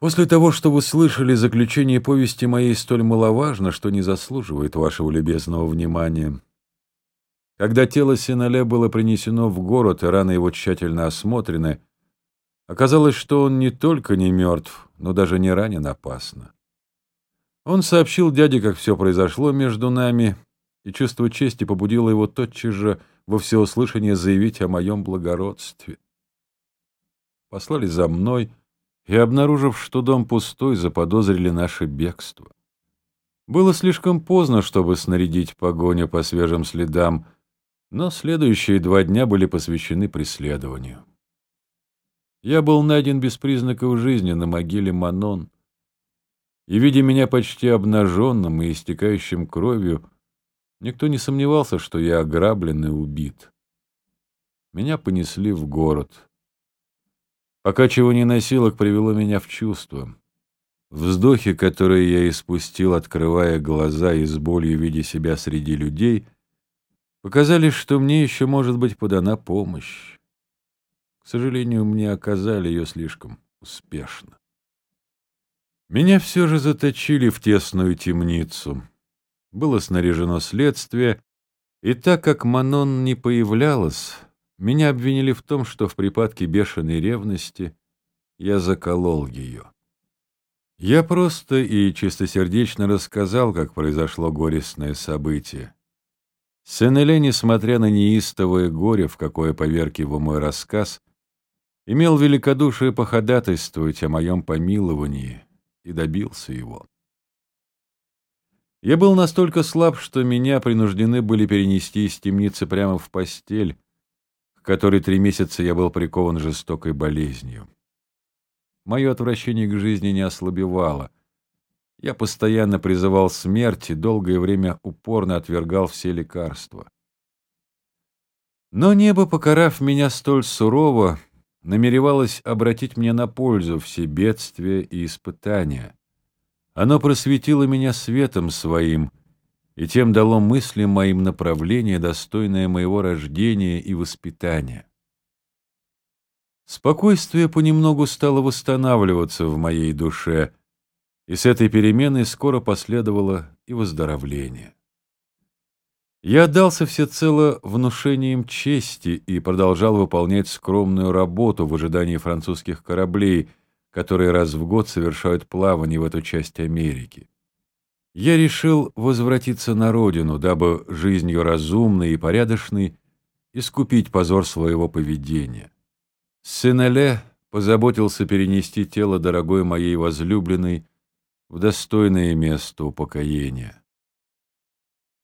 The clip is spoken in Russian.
После того, что вы слышали, заключение повести моей столь маловажно, что не заслуживает вашего любезного внимания. Когда тело Синале было принесено в город и раны его тщательно осмотрены, оказалось, что он не только не мертв, но даже не ранен опасно. Он сообщил дяде, как все произошло между нами, и чувство чести побудило его тотчас же во всеуслышание заявить о моем благородстве. Послали за мной и, обнаружив, что дом пустой, заподозрили наше бегство. Было слишком поздно, чтобы снарядить погоню по свежим следам, но следующие два дня были посвящены преследованию. Я был найден без признаков жизни на могиле Манон, и, видя меня почти обнаженным и истекающим кровью, никто не сомневался, что я ограблен и убит. Меня понесли в город. Покачивание носилок привело меня в чувство. Вздохи, которые я испустил, открывая глаза и с болью видя себя среди людей, показали, что мне еще может быть подана помощь. К сожалению, мне оказали ее слишком успешно. Меня все же заточили в тесную темницу. Было снаряжено следствие, и так как Манон не появлялась, меня обвинили в том, что в припадке бешеной ревности я заколол ее. Я просто и чистосердечно рассказал, как произошло горестное событие. Сенеле, несмотря на неистовое горе, в какое поверг его мой рассказ, имел великодушие походатайствовать о моем помиловании и добился его. Я был настолько слаб, что меня принуждены были перенести из темницы прямо в постель, к которой три месяца я был прикован жестокой болезнью. Мое отвращение к жизни не ослабевало. Я постоянно призывал смерть и долгое время упорно отвергал все лекарства. Но небо, покарав меня столь сурово, намеревалось обратить мне на пользу все бедствия и испытания. Оно просветило меня светом своим — и тем дало мыслям моим направление, достойное моего рождения и воспитания. Спокойствие понемногу стало восстанавливаться в моей душе, и с этой переменой скоро последовало и выздоровление. Я отдался всецело внушением чести и продолжал выполнять скромную работу в ожидании французских кораблей, которые раз в год совершают плавание в эту часть Америки. Я решил возвратиться на родину, дабы жизнью разумной и порядочной искупить позор своего поведения. Сенеле позаботился перенести тело дорогой моей возлюбленной в достойное место упокоения.